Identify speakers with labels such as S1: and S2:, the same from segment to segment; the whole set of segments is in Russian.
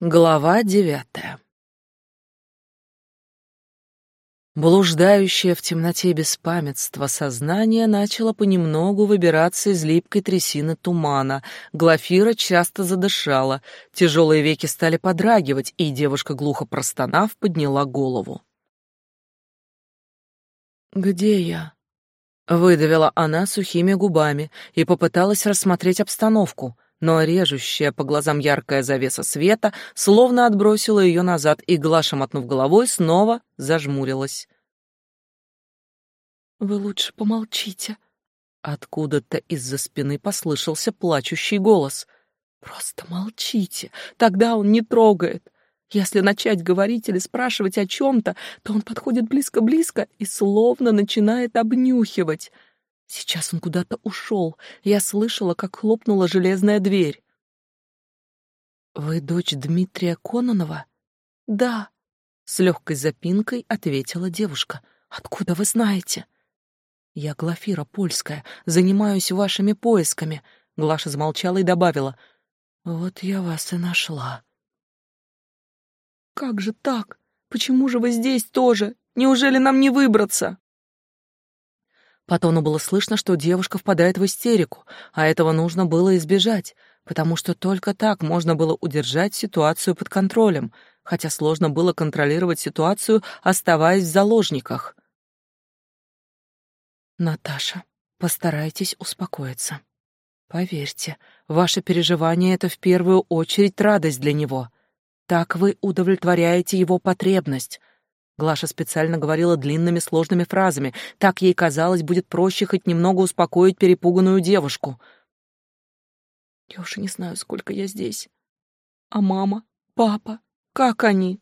S1: Глава девятая Блуждающее в темноте беспамятство сознание начало понемногу выбираться из липкой трясины тумана. Глафира часто задышала, тяжелые веки стали подрагивать, и девушка, глухо простонав, подняла голову. «Где я?» — выдавила она сухими губами и попыталась рассмотреть обстановку — но режущая по глазам яркая завеса света словно отбросила ее назад, и Глаша, мотнув головой, снова зажмурилась. «Вы лучше помолчите». Откуда-то из-за спины послышался плачущий голос. «Просто молчите, тогда он не трогает. Если начать говорить или спрашивать о чем-то, то он подходит близко-близко и словно начинает обнюхивать». Сейчас он куда-то ушел. Я слышала, как хлопнула железная дверь. «Вы дочь Дмитрия Кононова?» «Да», — с легкой запинкой ответила девушка. «Откуда вы знаете?» «Я Глафира Польская, занимаюсь вашими поисками», — Глаша замолчала и добавила. «Вот я вас и нашла». «Как же так? Почему же вы здесь тоже? Неужели нам не выбраться?» По тону было слышно, что девушка впадает в истерику, а этого нужно было избежать, потому что только так можно было удержать ситуацию под контролем, хотя сложно было контролировать ситуацию, оставаясь в заложниках. Наташа, постарайтесь успокоиться. Поверьте, ваше переживание — это в первую очередь радость для него. Так вы удовлетворяете его потребность, Глаша специально говорила длинными сложными фразами. Так ей казалось, будет проще хоть немного успокоить перепуганную девушку. Я уже не знаю, сколько я здесь. А мама, папа, как они?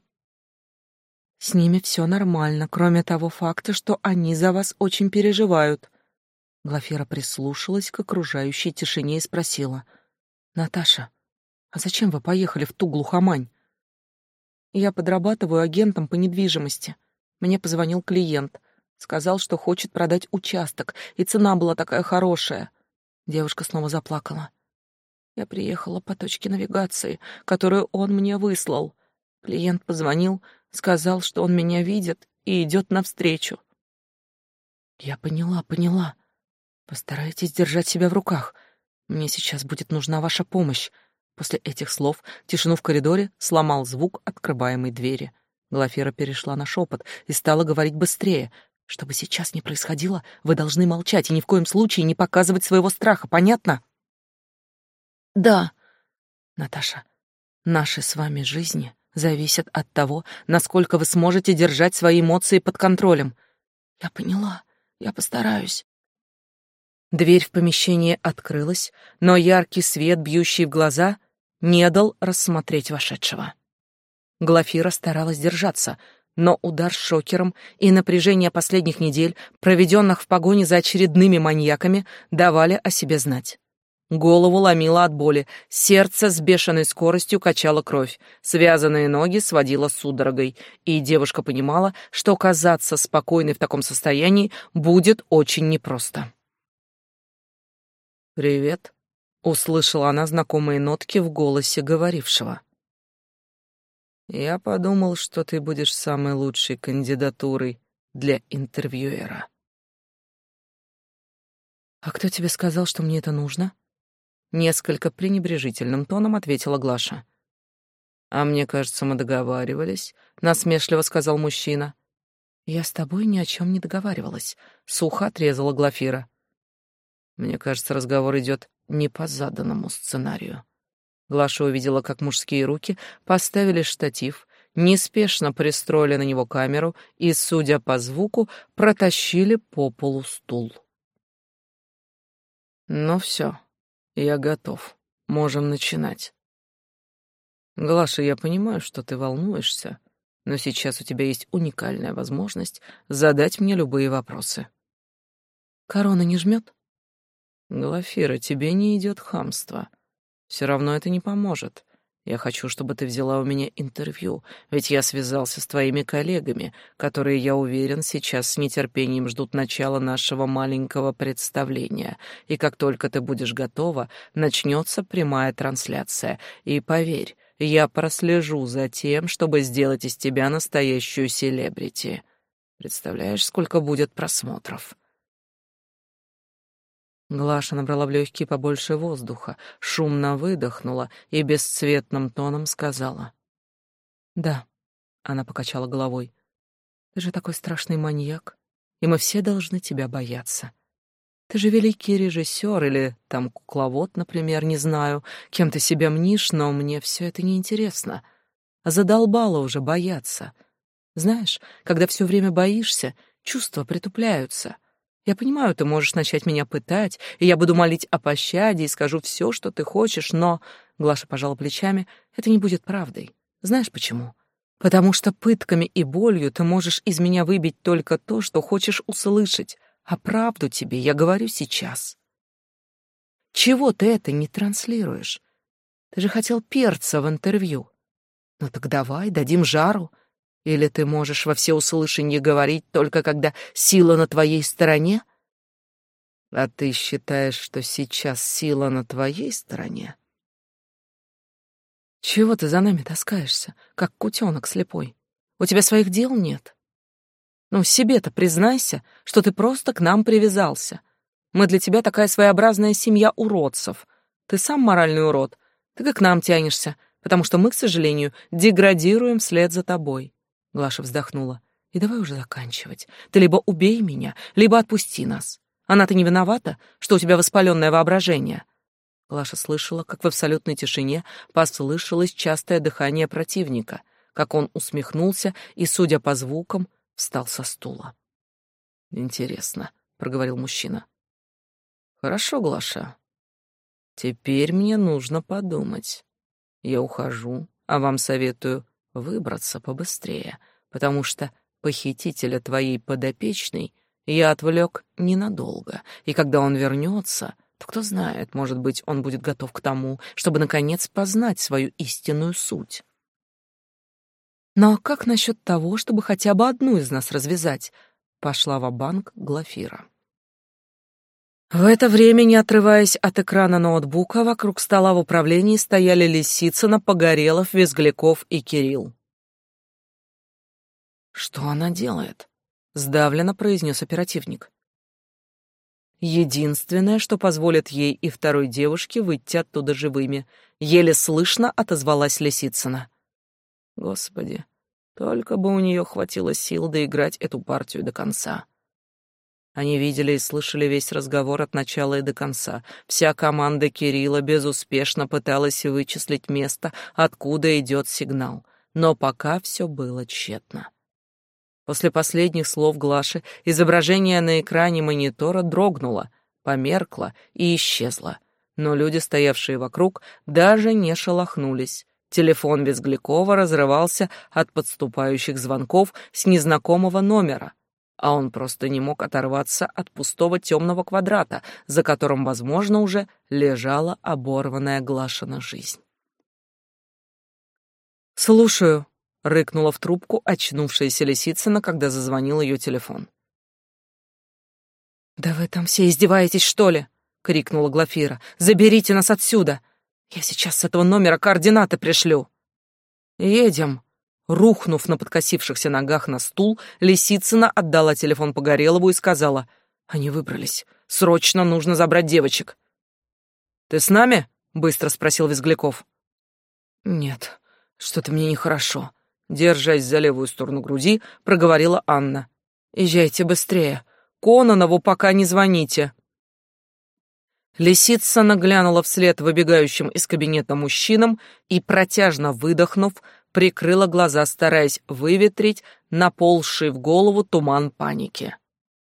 S1: С ними все нормально, кроме того факта, что они за вас очень переживают. Глафира прислушалась к окружающей тишине и спросила. «Наташа, а зачем вы поехали в ту глухомань? Я подрабатываю агентом по недвижимости. Мне позвонил клиент. Сказал, что хочет продать участок, и цена была такая хорошая. Девушка снова заплакала. Я приехала по точке навигации, которую он мне выслал. Клиент позвонил, сказал, что он меня видит и идет навстречу. Я поняла, поняла. Постарайтесь держать себя в руках. Мне сейчас будет нужна ваша помощь. После этих слов тишину в коридоре сломал звук открываемой двери. Глафира перешла на шепот и стала говорить быстрее. «Что бы сейчас ни происходило, вы должны молчать и ни в коем случае не показывать своего страха, понятно?» «Да, Наташа, наши с вами жизни зависят от того, насколько вы сможете держать свои эмоции под контролем. Я поняла, я постараюсь. Дверь в помещение открылась, но яркий свет, бьющий в глаза, не дал рассмотреть вошедшего. Глафира старалась держаться, но удар шокером и напряжение последних недель, проведенных в погоне за очередными маньяками, давали о себе знать. Голову ломило от боли, сердце с бешеной скоростью качало кровь, связанные ноги сводило судорогой, и девушка понимала, что казаться спокойной в таком состоянии будет очень непросто. «Привет», Услышала она знакомые нотки в голосе говорившего. «Я подумал, что ты будешь самой лучшей кандидатурой для интервьюера». «А кто тебе сказал, что мне это нужно?» Несколько пренебрежительным тоном ответила Глаша. «А мне кажется, мы договаривались», — насмешливо сказал мужчина. «Я с тобой ни о чем не договаривалась», — сухо отрезала Глафира. «Мне кажется, разговор идет не по заданному сценарию. Глаша увидела, как мужские руки поставили штатив, неспешно пристроили на него камеру и, судя по звуку, протащили по полу стул. «Ну все, я готов. Можем начинать». «Глаша, я понимаю, что ты волнуешься, но сейчас у тебя есть уникальная возможность задать мне любые вопросы». «Корона не жмет?» Глафира, тебе не идет хамство. Все равно это не поможет. Я хочу, чтобы ты взяла у меня интервью, ведь я связался с твоими коллегами, которые, я уверен, сейчас с нетерпением ждут начала нашего маленького представления. И как только ты будешь готова, начнется прямая трансляция. И поверь, я прослежу за тем, чтобы сделать из тебя настоящую селебрити. Представляешь, сколько будет просмотров?» Глаша набрала в легкие побольше воздуха, шумно выдохнула и бесцветным тоном сказала. «Да», — она покачала головой, — «ты же такой страшный маньяк, и мы все должны тебя бояться. Ты же великий режиссер или там кукловод, например, не знаю, кем ты себя мнишь, но мне все это неинтересно. Задолбало уже бояться. Знаешь, когда все время боишься, чувства притупляются». Я понимаю, ты можешь начать меня пытать, и я буду молить о пощаде и скажу все, что ты хочешь, но...» Глаша пожала плечами. «Это не будет правдой. Знаешь почему? Потому что пытками и болью ты можешь из меня выбить только то, что хочешь услышать, а правду тебе я говорю сейчас. Чего ты это не транслируешь? Ты же хотел перца в интервью. Ну так давай, дадим жару. Или ты можешь во всеуслышание говорить только когда сила на твоей стороне? А ты считаешь, что сейчас сила на твоей стороне? Чего ты за нами таскаешься, как кутенок слепой? У тебя своих дел нет? Ну, себе-то признайся, что ты просто к нам привязался. Мы для тебя такая своеобразная семья уродцев. Ты сам моральный урод, ты как к нам тянешься, потому что мы, к сожалению, деградируем вслед за тобой. Глаша вздохнула. «И давай уже заканчивать. Ты либо убей меня, либо отпусти нас. Она-то не виновата, что у тебя воспаленное воображение». Глаша слышала, как в абсолютной тишине послышалось частое дыхание противника, как он усмехнулся и, судя по звукам, встал со стула. «Интересно», — проговорил мужчина. «Хорошо, Глаша. Теперь мне нужно подумать. Я ухожу, а вам советую выбраться побыстрее, потому что похитителя твоей подопечной я отвлек ненадолго, и когда он вернется, то кто знает, может быть, он будет готов к тому, чтобы наконец познать свою истинную суть. Но ну, а как насчет того, чтобы хотя бы одну из нас развязать? Пошла в банк Глафира. В это время, не отрываясь от экрана ноутбука, вокруг стола в управлении стояли Лисицына, Погорелов, Визгляков и Кирилл. «Что она делает?» — сдавленно произнес оперативник. «Единственное, что позволит ей и второй девушке выйти оттуда живыми», — еле слышно отозвалась Лисицына. «Господи, только бы у нее хватило сил доиграть эту партию до конца». Они видели и слышали весь разговор от начала и до конца. Вся команда Кирилла безуспешно пыталась вычислить место, откуда идет сигнал. Но пока все было тщетно. После последних слов Глаши изображение на экране монитора дрогнуло, померкло и исчезло. Но люди, стоявшие вокруг, даже не шелохнулись. Телефон Безглякова разрывался от подступающих звонков с незнакомого номера — а он просто не мог оторваться от пустого темного квадрата, за которым, возможно, уже лежала оборванная Глашина жизнь. «Слушаю», — рыкнула в трубку очнувшаяся Лисицына, когда зазвонил ее телефон. «Да вы там все издеваетесь, что ли?» — крикнула Глафира. «Заберите нас отсюда! Я сейчас с этого номера координаты пришлю!» «Едем!» Рухнув на подкосившихся ногах на стул, Лисицына отдала телефон Погорелову и сказала, «Они выбрались. Срочно нужно забрать девочек». «Ты с нами?» — быстро спросил Визгляков. «Нет, что-то мне нехорошо», — держась за левую сторону груди, проговорила Анна. «Езжайте быстрее. Кононову пока не звоните». Лисица наглянула вслед выбегающим из кабинета мужчинам и, протяжно выдохнув, прикрыла глаза, стараясь выветрить наползший в голову туман паники.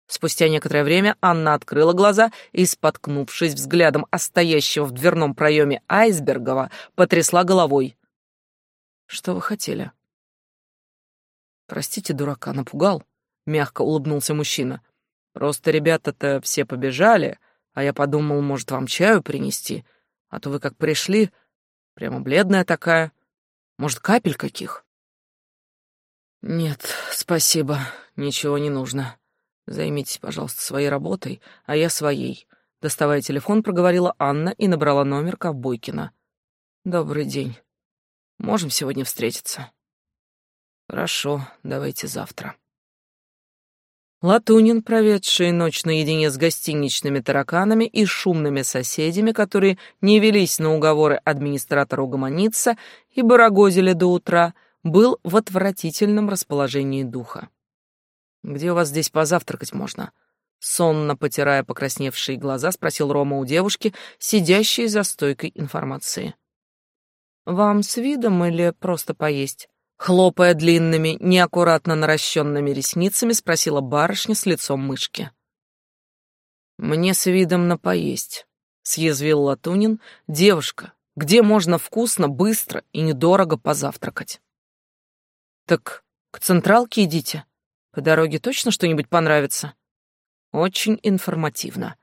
S1: Спустя некоторое время Анна открыла глаза и, споткнувшись взглядом о стоящего в дверном проеме Айсбергова, потрясла головой. «Что вы хотели?» «Простите, дурака, напугал», — мягко улыбнулся мужчина. «Просто ребята-то все побежали, а я подумал, может, вам чаю принести, а то вы как пришли, прямо бледная такая». Может, капель каких?» «Нет, спасибо, ничего не нужно. Займитесь, пожалуйста, своей работой, а я своей». Доставая телефон, проговорила Анна и набрала номер Ковбойкина. «Добрый день.
S2: Можем сегодня встретиться.
S1: Хорошо, давайте завтра.
S2: Латунин, проведший ночь наедине с гостиничными тараканами и шумными соседями, которые не велись на уговоры администратора угомониться и барагозили до утра, был в отвратительном расположении духа. «Где у вас здесь позавтракать можно?» Сонно потирая покрасневшие глаза, спросил Рома у девушки, сидящей за стойкой информации. «Вам с видом или просто поесть?» Хлопая длинными, неаккуратно наращенными ресницами, спросила барышня с лицом мышки.
S1: «Мне с видом на поесть», — съязвил Латунин. «Девушка, где можно вкусно, быстро и недорого позавтракать?» «Так к централке идите. По дороге точно что-нибудь понравится?» «Очень информативно».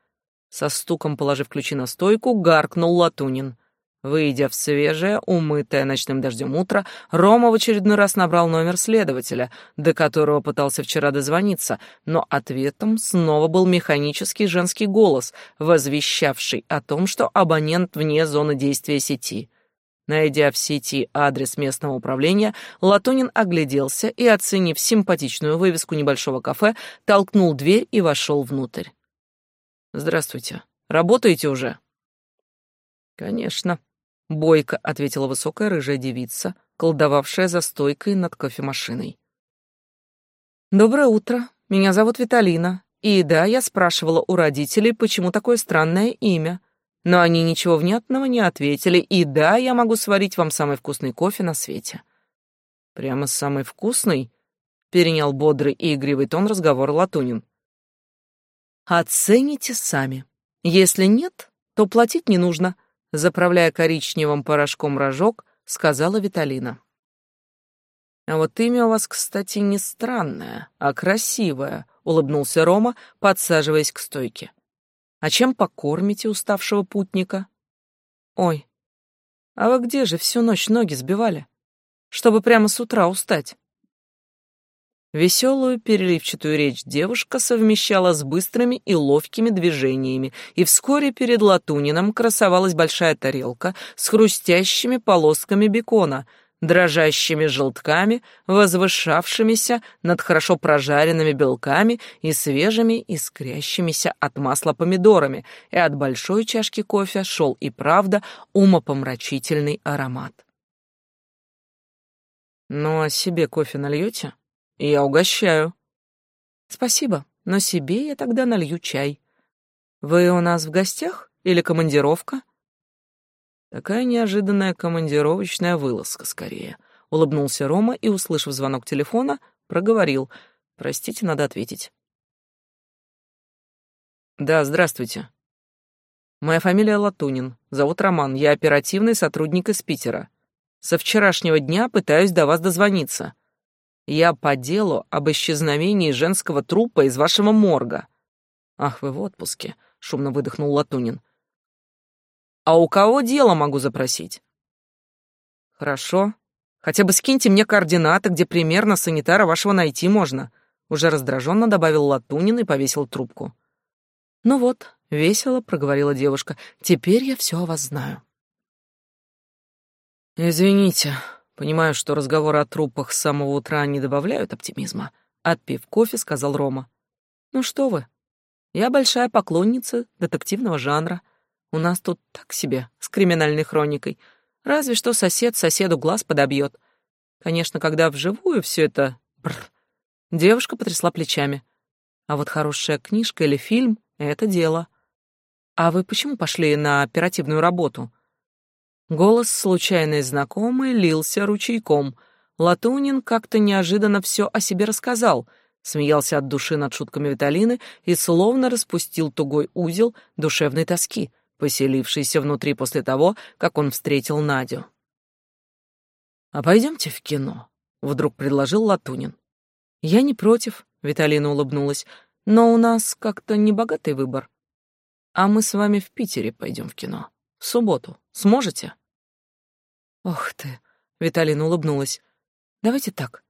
S1: Со стуком положив ключи на стойку, гаркнул Латунин. Выйдя в свежее, умытое ночным дождем утро, Рома в очередной раз набрал номер следователя, до которого пытался вчера дозвониться, но ответом снова был механический женский голос, возвещавший о том, что абонент вне зоны действия сети. Найдя в сети адрес местного управления, Латунин огляделся и, оценив симпатичную вывеску небольшого кафе, толкнул дверь и вошел внутрь. «Здравствуйте. Работаете уже?» «Конечно», Бойко ответила высокая рыжая девица, колдовавшая за стойкой над кофемашиной. Доброе утро. Меня зовут Виталина. И да, я спрашивала у родителей, почему такое странное имя. Но они ничего внятного не ответили. И да, я могу сварить вам самый вкусный кофе на свете. Прямо самый вкусный? Перенял бодрый и игривый тон разговора Латунин. Оцените сами. Если нет, то платить не нужно заправляя коричневым порошком рожок, сказала Виталина. «А вот имя у вас, кстати, не странное, а красивое», — улыбнулся Рома, подсаживаясь к стойке. «А чем покормите уставшего путника?» «Ой, а вы где же всю ночь ноги сбивали? Чтобы прямо с утра устать?» Веселую, переливчатую речь девушка совмещала с быстрыми и ловкими движениями, и вскоре перед Латунином красовалась большая тарелка с хрустящими полосками бекона, дрожащими желтками, возвышавшимися над хорошо прожаренными белками и свежими искрящимися от масла помидорами, и от большой чашки кофе шел и правда умопомрачительный аромат. «Ну, а себе кофе нальете?» Я угощаю. Спасибо, но себе я тогда налью чай. Вы у нас в гостях или командировка? Такая неожиданная командировочная вылазка скорее. Улыбнулся Рома и, услышав звонок телефона, проговорил. Простите, надо ответить. Да, здравствуйте. Моя фамилия Латунин. Зовут Роман. Я оперативный сотрудник из Питера. Со вчерашнего дня пытаюсь до вас дозвониться. Я по делу об исчезновении женского трупа из вашего морга. Ах, вы в отпуске, шумно выдохнул Латунин. А у кого дело могу запросить? Хорошо. Хотя бы скиньте мне координаты, где примерно санитара вашего найти можно. Уже раздраженно добавил Латунин и повесил трубку. Ну вот, весело проговорила девушка. Теперь я все о вас знаю. Извините, Понимаю, что разговоры о трупах с самого утра не добавляют оптимизма. Отпив кофе, сказал Рома. Ну что вы, я большая поклонница детективного жанра. У нас тут так себе, с криминальной хроникой. Разве что сосед соседу глаз подобьет. Конечно, когда вживую все это... Бррр. Девушка потрясла плечами. А вот хорошая книжка или фильм — это дело. А вы почему пошли на оперативную работу? Голос случайной знакомой лился ручейком. Латунин как-то неожиданно все о себе рассказал, смеялся от души над шутками Виталины и словно распустил тугой узел душевной тоски, поселившийся внутри после того, как он встретил Надю. «А пойдемте в кино», — вдруг предложил Латунин. «Я не против», — Виталина улыбнулась, «но у нас как-то небогатый выбор. А мы с вами в Питере пойдем в кино». В субботу. Сможете? Ох ты, Виталина улыбнулась. Давайте так.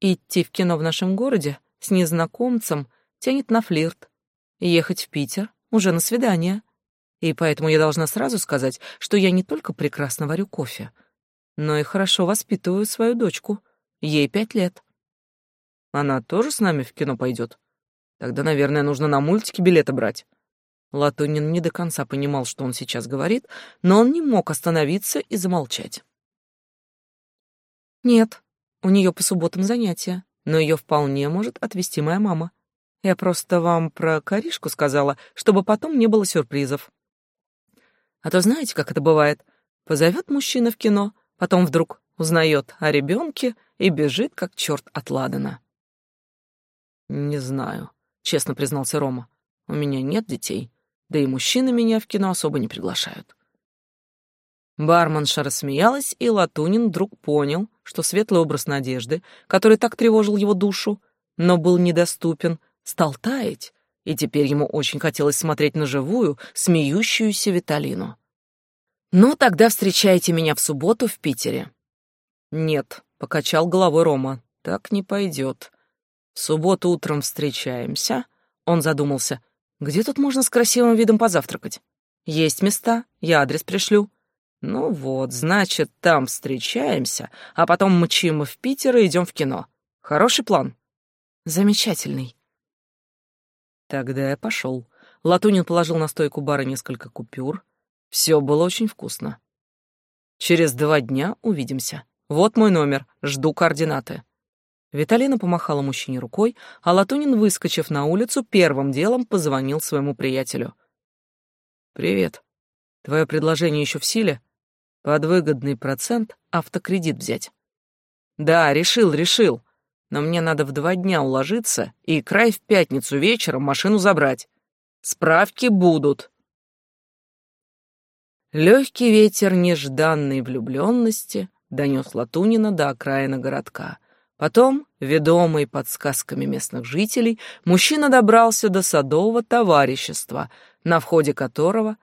S1: Идти в кино в нашем городе с незнакомцем тянет на флирт. Ехать в Питер уже на свидание. И поэтому я должна сразу сказать, что я не только прекрасно варю кофе,
S2: но и хорошо воспитываю свою дочку. Ей пять лет. Она тоже с нами в кино пойдет? Тогда, наверное, нужно на мультики билеты брать. Латунин не до конца понимал, что он сейчас говорит, но он не мог остановиться и замолчать. Нет, у нее по субботам занятия, но ее вполне может отвезти моя мама. Я просто вам про Каришку сказала, чтобы потом не было сюрпризов. А то знаете, как это бывает? Позовет мужчина в кино, потом вдруг узнает о ребенке и бежит, как черт от Ладана. «Не знаю», — честно признался Рома. «У меня нет детей, да и мужчины меня в кино особо не приглашают». Барменша рассмеялась, и Латунин вдруг понял, что светлый образ надежды, который так тревожил его душу, но был недоступен, стал таять, и теперь ему очень хотелось смотреть на живую, смеющуюся Виталину. «Ну, тогда встречайте меня в субботу в Питере». «Нет», — покачал головой Рома, — «так не пойдет. В субботу утром встречаемся». Он задумался. «Где тут можно с красивым видом позавтракать? Есть места, я адрес пришлю». «Ну вот, значит, там встречаемся, а потом мчим в Питер и идем в кино. Хороший план?» «Замечательный». Тогда я пошел. Латунин положил на стойку бара несколько купюр. Все было очень вкусно. Через два дня увидимся. Вот мой номер, жду координаты. Виталина помахала мужчине рукой, а Латунин, выскочив на улицу, первым делом позвонил своему приятелю. «Привет. Твое предложение еще в силе? Под выгодный процент автокредит взять». «Да, решил, решил но мне надо в два дня уложиться и край в пятницу вечером машину забрать. Справки будут. Легкий ветер нежданной влюбленности донес Латунина до окраины городка. Потом, ведомый подсказками местных жителей, мужчина добрался до садового товарищества, на входе которого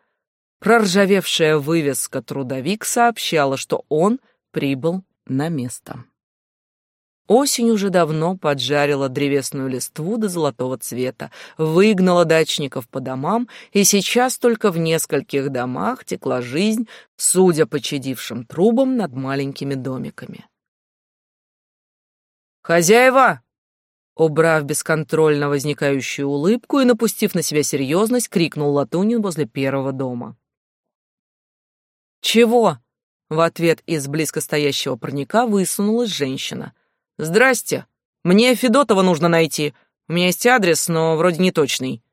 S2: проржавевшая вывеска «Трудовик» сообщала, что он прибыл на место. Осень уже давно поджарила древесную листву до золотого цвета, выгнала дачников по домам, и сейчас только в нескольких домах текла жизнь, судя по чадившим трубам над маленькими домиками. «Хозяева!» Убрав бесконтрольно возникающую улыбку и напустив на себя серьезность, крикнул Латунин возле первого дома. «Чего?» В ответ из близко стоящего парника высунулась женщина. «Здрасте. Мне Федотова нужно найти. У меня есть адрес, но вроде не точный».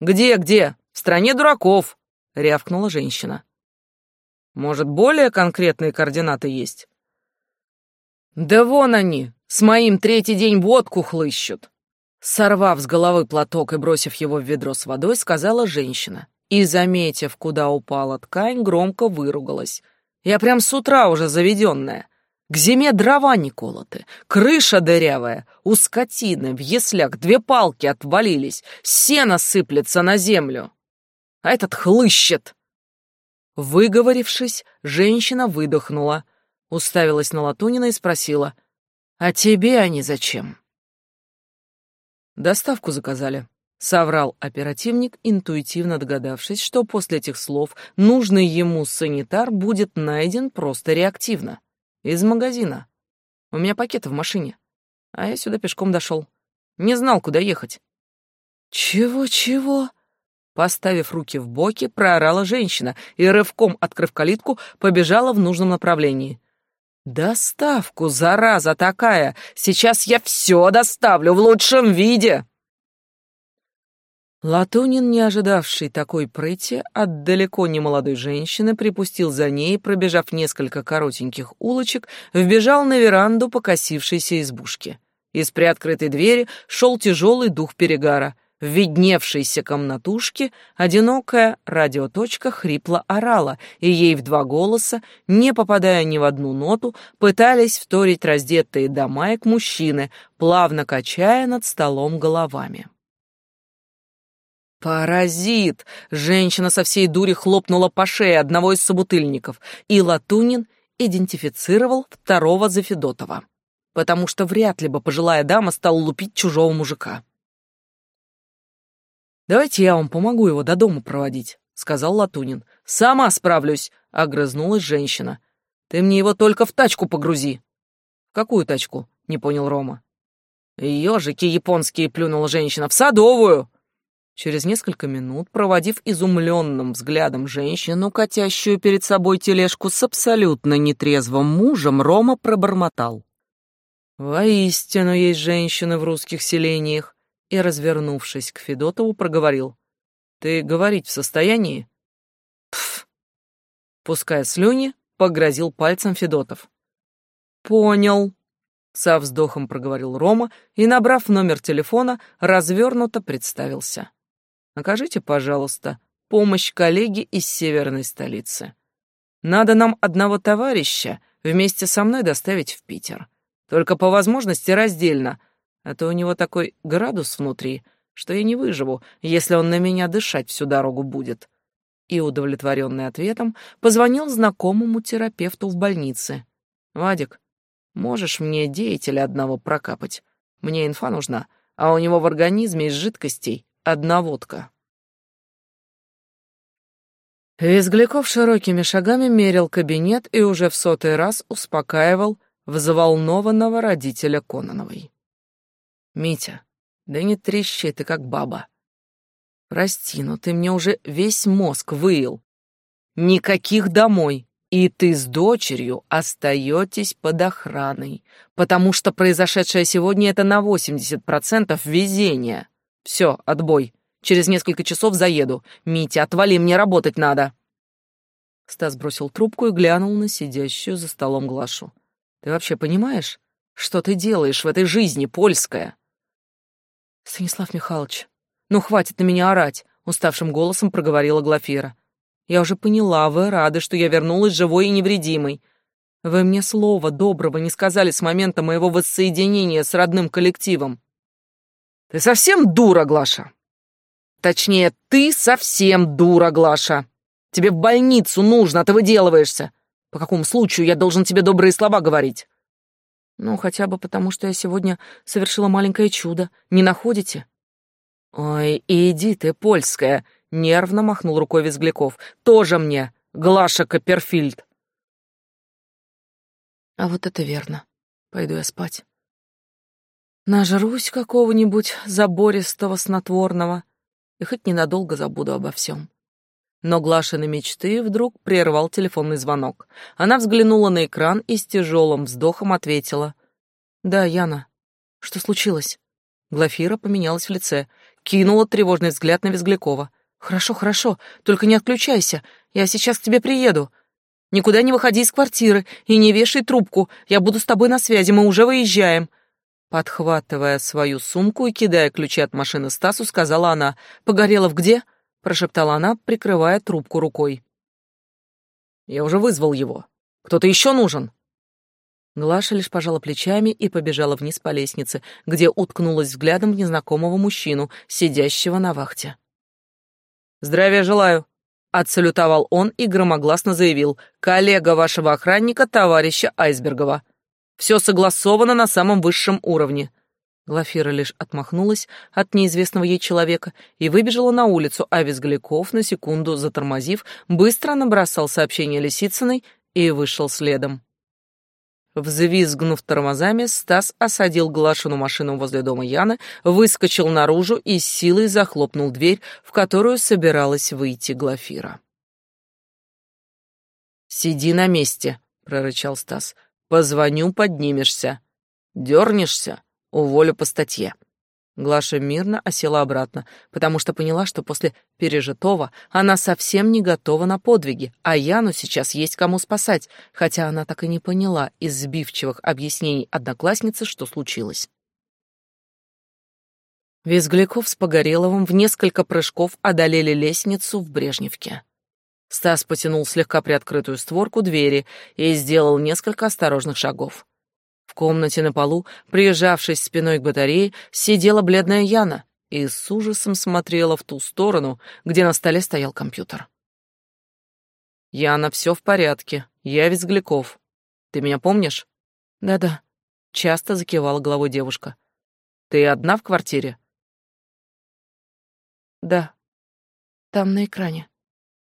S2: «Где, где? В стране дураков», — рявкнула женщина. «Может, более конкретные координаты есть?» «Да вон они, с моим третий день водку хлыщут!» Сорвав с головы платок и бросив его в ведро с водой, сказала женщина. И, заметив, куда упала ткань, громко выругалась. «Я прям с утра уже заведенная. К зиме дрова не колоты, крыша дырявая, у скотины в яслях две палки отвалились, сено сыплется на землю. А этот хлыщет. Выговорившись, женщина выдохнула, уставилась на Латунина и спросила, «А тебе они зачем?» «Доставку заказали», — соврал оперативник, интуитивно догадавшись, что после этих слов нужный ему санитар будет найден просто реактивно. Из магазина. У меня пакеты в машине. А я сюда пешком дошел. Не знал, куда ехать. Чего-чего? Поставив руки в боки, проорала женщина и, рывком открыв калитку, побежала в нужном направлении. «Доставку, зараза такая! Сейчас я все доставлю в лучшем виде!» Латунин, не ожидавший такой прыти от далеко не молодой женщины, припустил за ней, пробежав несколько коротеньких улочек, вбежал на веранду покосившейся избушки. Из приоткрытой двери шел тяжелый дух перегара. В видневшейся комнатушке одинокая радиоточка хрипло орала, и ей в два голоса, не попадая ни в одну ноту, пытались вторить раздетые до маек мужчины, плавно качая над столом головами. «Паразит!» Женщина со всей дури хлопнула по шее одного из собутыльников, и Латунин идентифицировал второго за Федотова, потому что вряд ли бы пожилая дама стала лупить чужого мужика. «Давайте я вам помогу его до дома проводить», — сказал Латунин. «Сама справлюсь», — огрызнулась женщина. Ты мне его только в тачку погрузи. В какую тачку? Не понял Рома. Ёжики японские плюнула женщина. В садовую. Через несколько минут, проводив изумленным взглядом женщину, катящую перед собой тележку с абсолютно нетрезвым мужем, Рома пробормотал. «Воистину есть женщины в русских селениях», и, развернувшись к Федотову, проговорил. «Ты говорить в состоянии?» «Пф!» Пуская слюни, погрозил пальцем Федотов. «Понял», — со вздохом проговорил Рома и, набрав номер телефона, развернуто представился. Окажите, пожалуйста, помощь коллеге из северной столицы. Надо нам одного товарища вместе со мной доставить в Питер. Только по возможности раздельно, а то у него такой градус внутри, что я не выживу, если он на меня дышать всю дорогу будет. И, удовлетворенный ответом, позвонил знакомому терапевту в больнице. «Вадик, можешь мне деятеля одного прокапать? Мне инфа нужна, а у него в организме из жидкостей Одна водка. Визгляков широкими шагами мерил кабинет и уже в сотый раз успокаивал взволнованного родителя Кононовой. «Митя, да не трещи ты, как баба. Прости, но ты мне уже весь мозг выил. Никаких домой, и ты с дочерью остаетесь под охраной, потому что произошедшее сегодня — это на 80% везения. Все, отбой. Через несколько часов заеду. Митя, отвали, мне работать надо. Стас бросил трубку и глянул на сидящую за столом Глашу. Ты вообще понимаешь, что ты делаешь в этой жизни, польская? Станислав Михайлович, ну хватит на меня орать, уставшим голосом проговорила Глафира. Я уже поняла, вы рады, что я вернулась живой и невредимой. Вы мне слова доброго не сказали с момента моего воссоединения с родным коллективом. Ты совсем дура, Глаша. Точнее, ты совсем дура, Глаша. Тебе в больницу нужно, а ты выделываешься. По какому случаю я должен тебе добрые слова говорить? Ну, хотя бы потому, что я сегодня совершила маленькое чудо. Не находите? Ой, иди ты, польская, нервно махнул рукой Визгляков. Тоже мне, Глаша Копперфильд. А вот это верно. Пойду я спать. Нажрусь какого-нибудь забористого снотворного и хоть ненадолго забуду обо всем. Но Глашины мечты вдруг прервал телефонный звонок. Она взглянула на экран и с тяжелым вздохом ответила. «Да, Яна. Что случилось?» Глафира поменялась в лице, кинула тревожный взгляд на Визглякова. «Хорошо, хорошо, только не отключайся. Я сейчас к тебе приеду. Никуда не выходи из квартиры и не вешай трубку. Я буду с тобой на связи, мы уже выезжаем». Подхватывая свою сумку и кидая ключи от машины Стасу, сказала она. «Погорелов где?» — прошептала она, прикрывая трубку рукой. «Я уже вызвал его. Кто-то еще нужен?» Глаша лишь пожала плечами и побежала вниз по лестнице, где уткнулась взглядом в незнакомого мужчину, сидящего на вахте. «Здравия желаю!» — отсалютовал он и громогласно заявил. «Коллега вашего охранника, товарища Айсбергова». Все согласовано на самом высшем уровне. Глафира лишь отмахнулась от неизвестного ей человека и выбежала на улицу, а Визгляков, на секунду затормозив, быстро набросал сообщение Лисицыной и вышел следом. Взвизгнув тормозами, Стас осадил Глашину машину возле дома Яны, выскочил наружу и силой захлопнул дверь, в которую собиралась выйти Глафира. «Сиди на месте», — прорычал Стас. Позвоню, поднимешься. Дернешься, уволю по статье. Глаша мирно осела обратно, потому что поняла, что после пережитого она совсем не готова на подвиги, а Яну сейчас есть кому спасать, хотя она так и не поняла из сбивчивых объяснений одноклассницы, что случилось. Визгляков с Погореловым в несколько прыжков одолели лестницу в Брежневке. Стас потянул слегка приоткрытую створку двери и сделал несколько осторожных шагов. В комнате на полу, прижавшись спиной к батарее, сидела бледная Яна и с ужасом смотрела в ту сторону, где на столе стоял компьютер. «Яна, все в порядке. Я Визгляков. Ты меня помнишь?» «Да-да», — часто закивала головой девушка. «Ты одна в квартире?» «Да. Там на экране».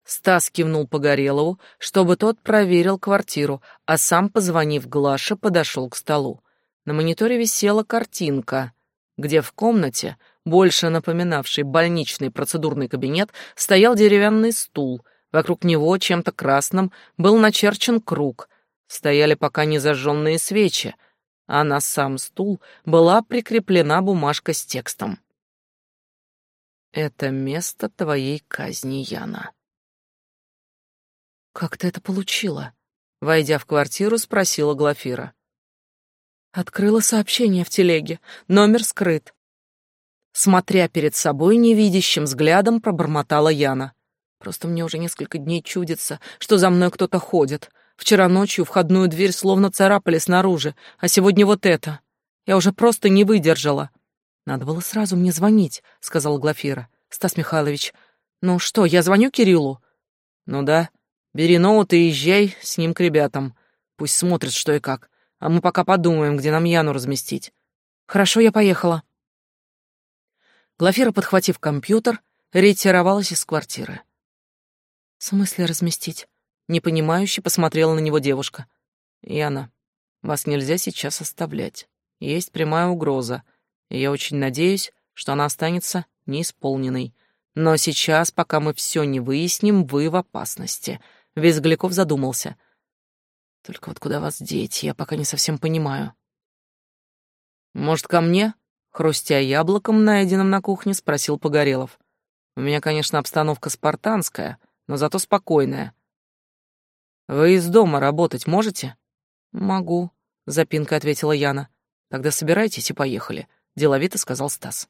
S2: Стас кивнул Погорелову, чтобы тот проверил квартиру, а сам, позвонив Глаше, подошел к столу. На мониторе висела картинка, где в комнате, больше напоминавшей больничный процедурный кабинет, стоял деревянный стул. Вокруг него чем-то красным был начерчен круг. Стояли пока не зажженные свечи, а на сам стул была прикреплена бумажка с текстом. «Это место твоей казни, Яна».
S1: «Как ты это получила?»
S2: Войдя в квартиру, спросила Глафира.
S1: Открыла сообщение в телеге. Номер скрыт.
S2: Смотря перед собой невидящим взглядом, пробормотала Яна. Просто мне уже несколько дней чудится, что за мной кто-то ходит. Вчера ночью входную дверь словно царапали снаружи, а сегодня вот это. Я уже просто не выдержала.
S1: Надо было сразу мне звонить, сказала Глафира. Стас Михайлович, ну что, я звоню Кириллу?
S2: Ну да, Бери ноут и езжай с ним к ребятам. Пусть смотрят, что и как. А мы пока подумаем, где нам Яну разместить.
S1: Хорошо, я поехала.
S2: Глафира, подхватив компьютер, ретировалась из квартиры.
S1: В смысле разместить?
S2: Непонимающе посмотрела на него девушка. Яна, вас нельзя сейчас оставлять. Есть прямая угроза, и я очень надеюсь, что она останется неисполненной. Но сейчас, пока мы все не выясним, вы в опасности — Визгляков задумался. Только вот куда вас деть, я пока не совсем понимаю. Может, ко мне? Хрустя яблоком, найденным на кухне, спросил Погорелов. У меня, конечно, обстановка спартанская, но зато спокойная. Вы из дома работать можете?
S1: Могу, запинкой ответила Яна.
S2: Тогда собирайтесь и поехали, деловито сказал Стас.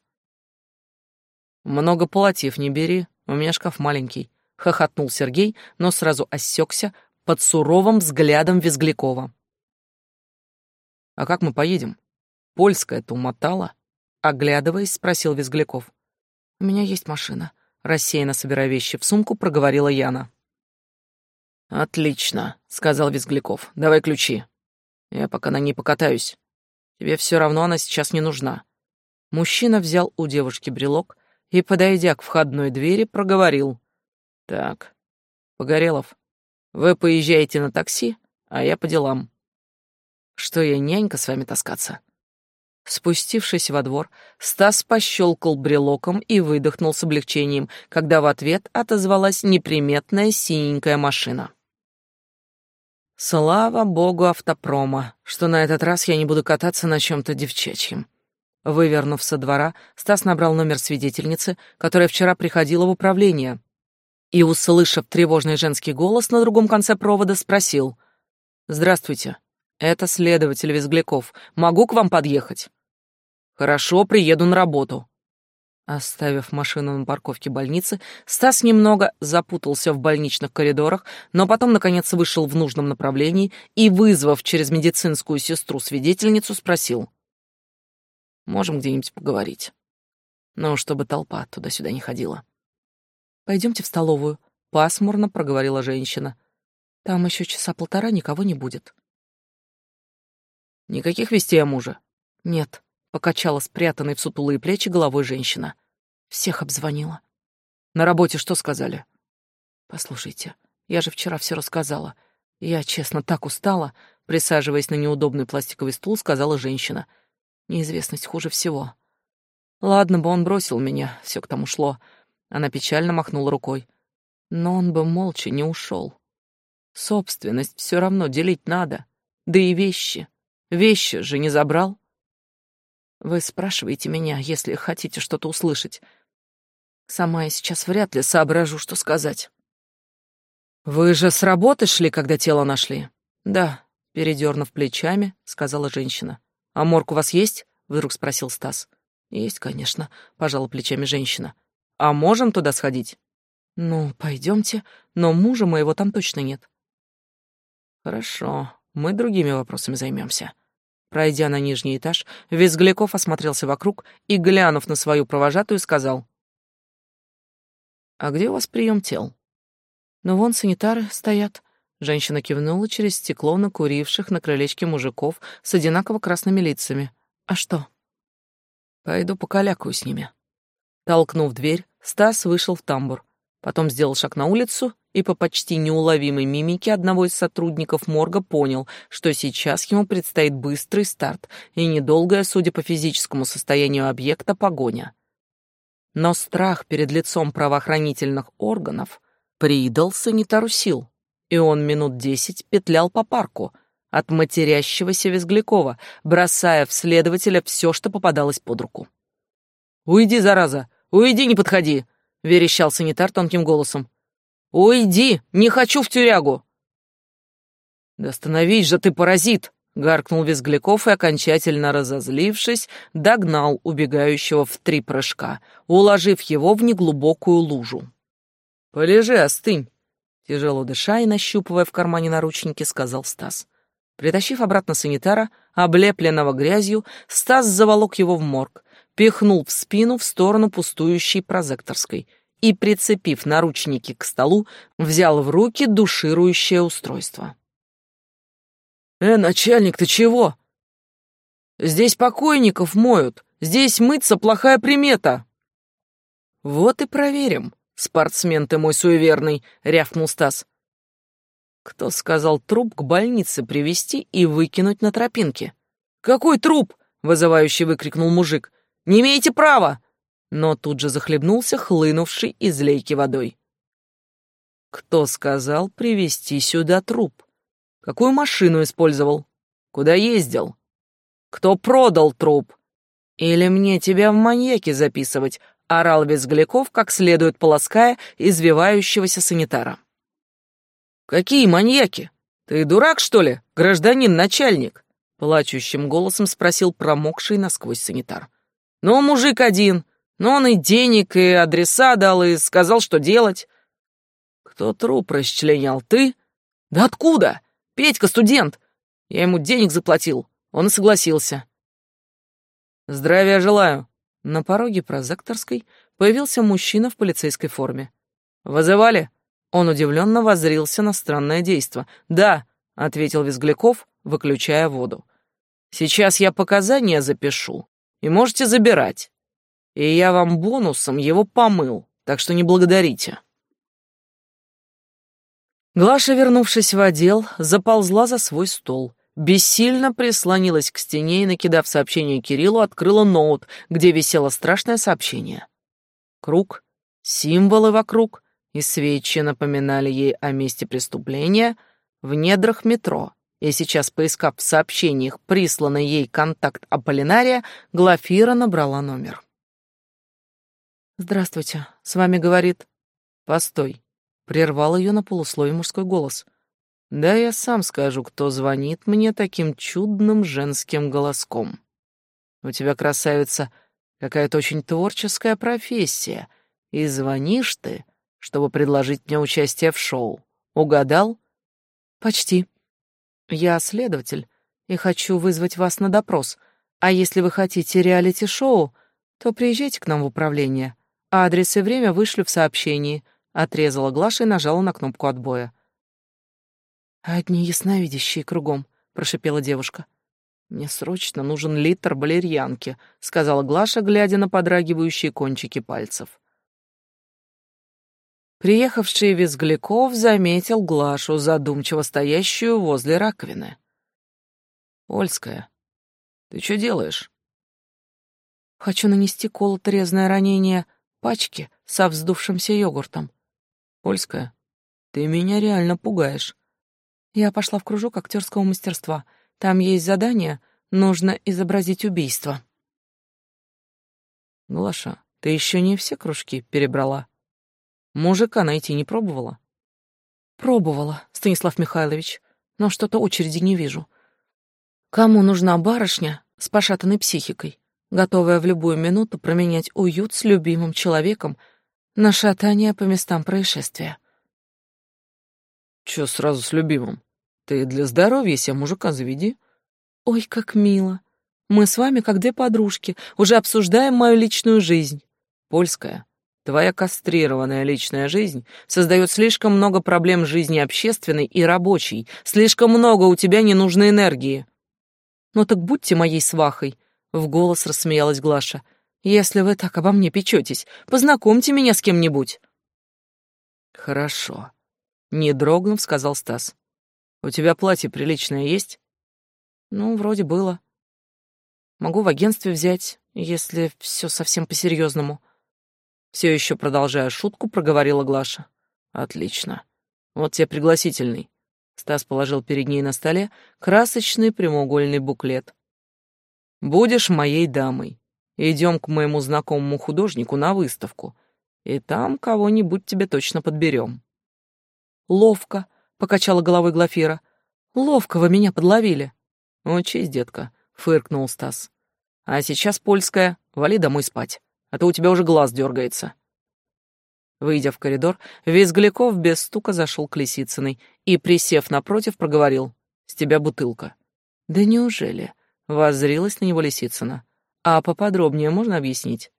S2: Много полотьев не бери, у меня шкаф маленький хохотнул Сергей, но сразу осекся под суровым взглядом Визглякова. А как мы поедем? Польская-то умотала, оглядываясь, спросил Визгляков.
S1: У меня есть машина,
S2: рассеянно собирая вещи в сумку, проговорила Яна. Отлично, сказал Визгляков. Давай ключи. Я пока на ней покатаюсь. Тебе все равно она сейчас не нужна. Мужчина взял у девушки брелок и, подойдя к входной двери, проговорил: так, Погорелов, вы поезжаете на такси, а я по делам. Что я нянька с вами таскаться? Спустившись во двор, Стас пощелкал брелоком и выдохнул с облегчением, когда в ответ отозвалась неприметная синенькая машина. Слава богу автопрома, что на этот раз я не буду кататься на чем то девчачьем. Вывернув со двора, Стас набрал номер свидетельницы, которая вчера приходила в управление, и, услышав тревожный женский голос на другом конце провода, спросил. «Здравствуйте, это следователь Визгляков. Могу к вам подъехать?» «Хорошо, приеду на работу». Оставив машину на парковке больницы, Стас немного запутался в больничных коридорах, но потом, наконец, вышел в нужном направлении и, вызвав через медицинскую сестру-свидетельницу, спросил. «Можем где-нибудь поговорить?» «Ну, чтобы толпа туда-сюда не ходила».
S1: Пойдемте в столовую, пасмурно проговорила женщина. Там еще часа полтора никого не будет.
S2: Никаких вестей о муже?
S1: Нет, покачала спрятанной в сутулые плечи головой женщина. Всех обзвонила.
S2: На работе что сказали?
S1: Послушайте, я же вчера все рассказала. Я, честно, так устала, присаживаясь на неудобный пластиковый стул, сказала женщина. Неизвестность хуже всего. Ладно бы он бросил меня, все к тому шло. Она печально махнула рукой. Но он бы молча не ушел. Собственность все равно делить надо. Да и вещи. Вещи же не забрал. Вы спрашиваете меня, если хотите что-то услышать. Сама я сейчас вряд ли соображу, что сказать.
S2: Вы же с работы шли, когда тело нашли?
S1: Да, передернув плечами, сказала женщина.
S2: А морг у вас есть? Вдруг спросил Стас.
S1: Есть, конечно, пожала плечами женщина.
S2: А можем туда сходить?
S1: Ну, пойдемте, но мужа моего там точно нет.
S2: Хорошо, мы другими вопросами займемся. Пройдя на нижний этаж, Визгляков осмотрелся вокруг и, глянув на свою провожатую, сказал. «А где у вас прием тел?»
S1: «Ну, вон санитары стоят». Женщина кивнула через стекло на куривших на крылечке мужиков с одинаково красными лицами. «А что?»
S2: «Пойду покалякаю с ними». Толкнув дверь, Стас вышел в тамбур. Потом сделал шаг на улицу и по почти неуловимой мимике одного из сотрудников морга понял, что сейчас ему предстоит быстрый старт и недолгая, судя по физическому состоянию объекта, погоня. Но страх перед лицом правоохранительных органов придал санитару сил, и он минут десять петлял по парку от матерящегося Визглякова, бросая в следователя все, что попадалось под руку. «Уйди, зараза! Уйди, не подходи!» — верещал санитар тонким голосом. «Уйди! Не хочу в тюрягу!» «Да остановись же ты, паразит!» — гаркнул Визгляков и, окончательно разозлившись, догнал убегающего в три прыжка, уложив его в неглубокую лужу. «Полежи, остынь!» Тяжело дыша и нащупывая в кармане наручники, сказал Стас. Притащив обратно санитара, облепленного грязью, Стас заволок его в морг, пихнул в спину в сторону пустующей прозекторской и, прицепив наручники к столу, взял в руки душирующее устройство. «Э, начальник, ты чего? Здесь покойников моют, здесь мыться плохая примета». «Вот и проверим, спортсмен ты мой суеверный», — рявкнул Стас. Кто сказал труп к больнице привести и выкинуть на тропинке? «Какой труп?» — вызывающе выкрикнул мужик. «Не имеете права!» но тут же захлебнулся хлынувшей из лейки водой. Кто сказал привезти сюда труп? Какую машину использовал? Куда ездил? Кто продал труп? Или мне тебя в маньяки записывать? Орал Безгляков, как следует полоская извивающегося санитара. Какие маньяки? Ты дурак, что ли, гражданин начальник? Плачущим голосом спросил промокший насквозь санитар. Ну, мужик один, но он и денег, и адреса дал, и сказал, что делать. Кто труп расчленял? Ты? Да откуда? Петька студент. Я ему денег заплатил. Он и согласился. Здравия желаю. На пороге прозекторской появился мужчина в полицейской форме. Вызывали? Он удивленно воззрился на странное действо. Да, ответил Визгляков, выключая воду. Сейчас я показания запишу, и можете забирать и я вам бонусом его помыл, так что не благодарите». Глаша, вернувшись в отдел, заползла за свой стол, бессильно прислонилась к стене и, накидав сообщение Кириллу, открыла ноут, где висело страшное сообщение. Круг, символы вокруг и свечи напоминали ей о месте преступления в недрах метро. И сейчас, поискав в сообщениях присланный ей контакт Аполлинария, Глафира набрала номер. «Здравствуйте, с вами говорит...» «Постой», — прервал ее на полусловие мужской голос. «Да я сам скажу, кто звонит мне таким чудным женским голоском. У тебя, красавица, какая-то очень творческая профессия, и звонишь ты, чтобы предложить мне участие в шоу. Угадал?» «Почти. Я следователь и хочу вызвать вас на допрос. А если вы хотите реалити-шоу, то приезжайте к нам в управление. Адрес и время вышлю в сообщении. Отрезала Глаша и нажала на кнопку отбоя. «Одни ясновидящие кругом», — прошипела девушка. «Мне срочно нужен литр балерьянки», — сказала Глаша, глядя на подрагивающие кончики пальцев. Приехавший Визгляков заметил Глашу, задумчиво стоящую возле раковины. «Ольская, ты что делаешь?» «Хочу нанести колото-резное ранение пачки со вздувшимся йогуртом. Польская, ты меня реально пугаешь. Я пошла в кружок актерского мастерства. Там есть задание, нужно изобразить убийство. Глаша, ты еще не все кружки перебрала. Мужика найти не пробовала? Пробовала, Станислав Михайлович, но что-то очереди не вижу. Кому нужна барышня с пошатанной психикой? готовая в любую минуту променять уют с любимым человеком на шатание по местам происшествия. Чё сразу с любимым? Ты для здоровья себе мужика заведи. Ой, как мило. Мы с вами как две подружки, уже обсуждаем мою личную жизнь. Польская, твоя кастрированная личная жизнь создает слишком много проблем жизни общественной и рабочей, слишком много у тебя ненужной энергии. Ну так будьте моей свахой, в голос рассмеялась Глаша. «Если вы так обо мне печетесь, познакомьте меня с кем-нибудь». Хорошо. Не дрогнув, сказал Стас. У тебя платье приличное есть?
S1: Ну, вроде было. Могу в агентстве взять, если все совсем по-серьезному.
S2: Все еще продолжая шутку, проговорила Глаша. Отлично. Вот тебе пригласительный. Стас положил перед ней на столе красочный прямоугольный буклет. Будешь моей дамой. Идем к моему знакомому художнику на выставку, и там кого-нибудь тебе точно подберем.
S1: Ловко, покачала головой Глафира. Ловко вы меня подловили.
S2: Учись, детка, фыркнул Стас. А сейчас польская, вали домой спать, а то у тебя уже глаз дергается. Выйдя в коридор, Визгляков без стука зашел к Лисицыной и, присев напротив, проговорил. «С тебя бутылка».
S1: «Да неужели?» — воззрилась на него Лисицына. А поподробнее можно объяснить?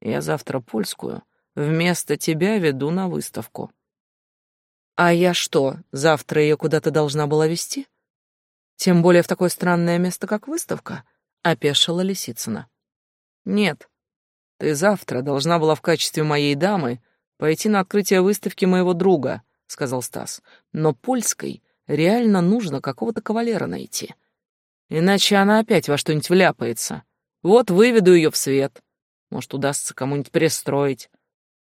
S2: Я завтра польскую вместо тебя веду на выставку.
S1: А я что, завтра ее куда-то должна была вести? Тем более в такое странное место, как выставка, опешила Лисицына.
S2: Нет. Ты завтра должна была в качестве моей дамы пойти на открытие выставки моего друга, сказал Стас. Но польской реально нужно какого-то кавалера найти. Иначе она опять во что-нибудь вляпается. Вот выведу ее в свет. Может, удастся кому-нибудь пристроить.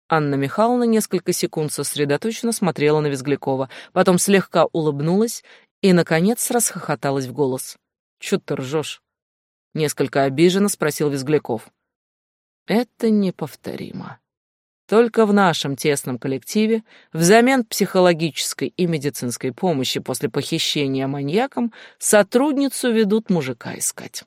S2: Анна Михайловна несколько секунд сосредоточенно смотрела на Визглякова, потом слегка улыбнулась и, наконец, расхохоталась в голос. «Чё ты ржёшь?» Несколько обиженно спросил Визгляков. «Это неповторимо. Только в нашем тесном коллективе взамен психологической и медицинской помощи после похищения маньяком сотрудницу ведут мужика искать».